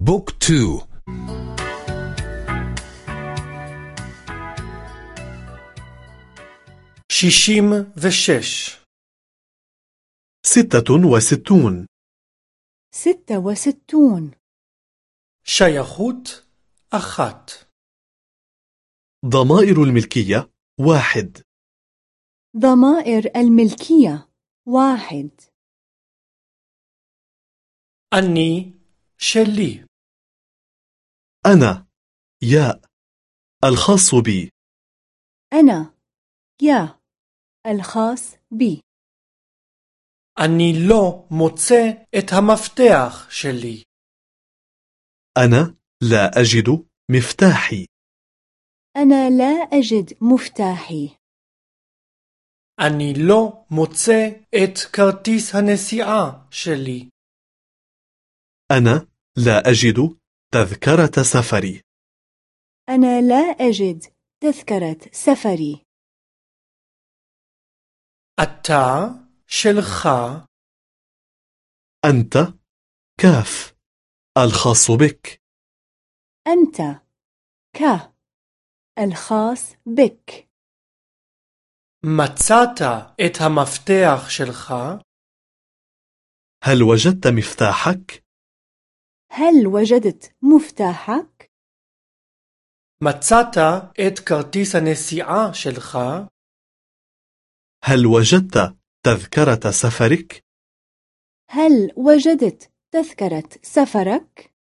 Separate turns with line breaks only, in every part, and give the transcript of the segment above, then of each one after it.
book two.
שישים ושש.
ستة وستون.
ستة وستون.
שייכות אחת.
ضمائر الملكية واحد.
ضمائر الملكية واحد.
אני שלי.
أنا يا الخاص بي
أنا يا الخاص بي
אני לא מוצא את המפתח שלי
أنا لا أجد مفتاحي
أنا لا أجد مفتاحي
אני לא מוצא את כרטיס הנסיעה שלי
أنا لا أجد تذكرة سفري
أنا لا أجد تذكرة سفري
אתה שלך
أنت كاف الخاص بك
أنت ك الخاص بك
מצאת את המפתח שלך
هل وجدت مفتاحك؟
هل وجدت مفتاحك؟
מצאת את כרטיס הנסיעה שלך
هل وجدت تذكرة سفرك؟
هل وجدت تذكرة سفرك؟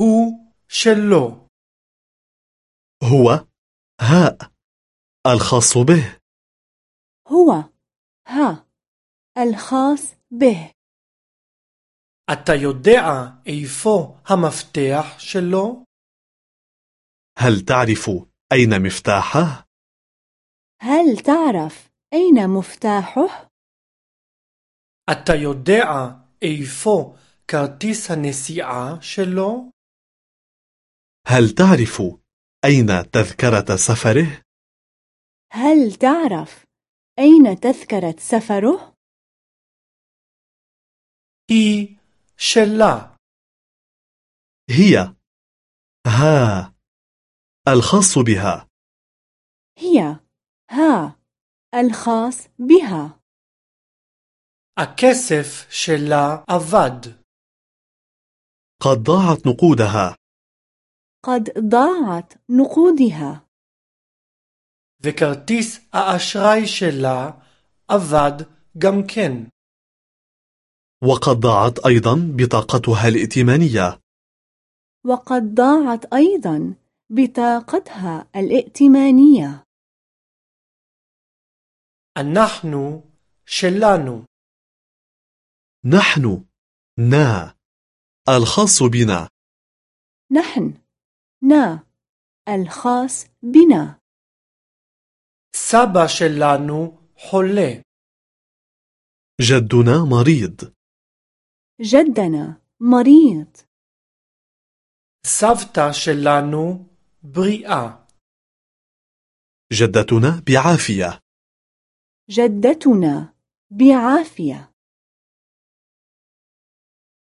הוא שלו
هو هاء الخاص به
هو ها الخاص به
אתה יודע איפה המפתח שלו?
هل تعرف أين مفتاحه؟
هل تعرف أين مفتاحه؟
אתה יודע איפה כרטיס הנסיעה שלו?
هل تعرف أين تذكرة سفره؟
هل تعرف أين تذكرة سفره؟
היא שלה
هي ها الخاص بها
هي ها الخاص بها
הכסף שלה אבד
قد ضاعت نقودها
قد ضاعت نقودها
וכרטיס האשראי שלה אבד גם כן.
وقد ضاعت أيضا بطاقتها الائتمانية.
وقد ضاعت أيضا بطاقتها الائتمانية.
نحن شلان.
نحن نا الخاص بنا.
نحن نا الخاص بنا.
سابا شلانو حلة
جدنا مريض.
جدنا مريض
סבתא שלנו בריאה.
جدتنا بعافية
جدتنا بعافية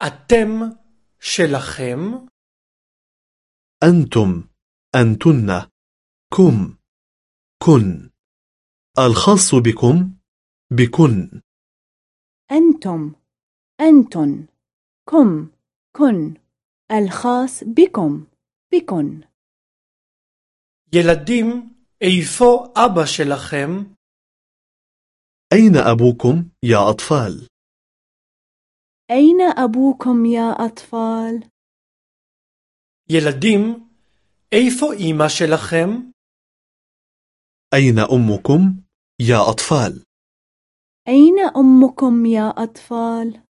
אתם שלכם?
أنتم أنتن كم كن الخاص بكم بكن
أنتم أنتن كم كن الخاص بكم بكن
ילדים, איפה אבא שלכם?
أين أبوكم يا أطفال؟
أين أبوكم يا أطفال؟
ילדים, איפה אמא שלכם?
أين أمكم يا أطفال؟
أين أمكم يا أطفال؟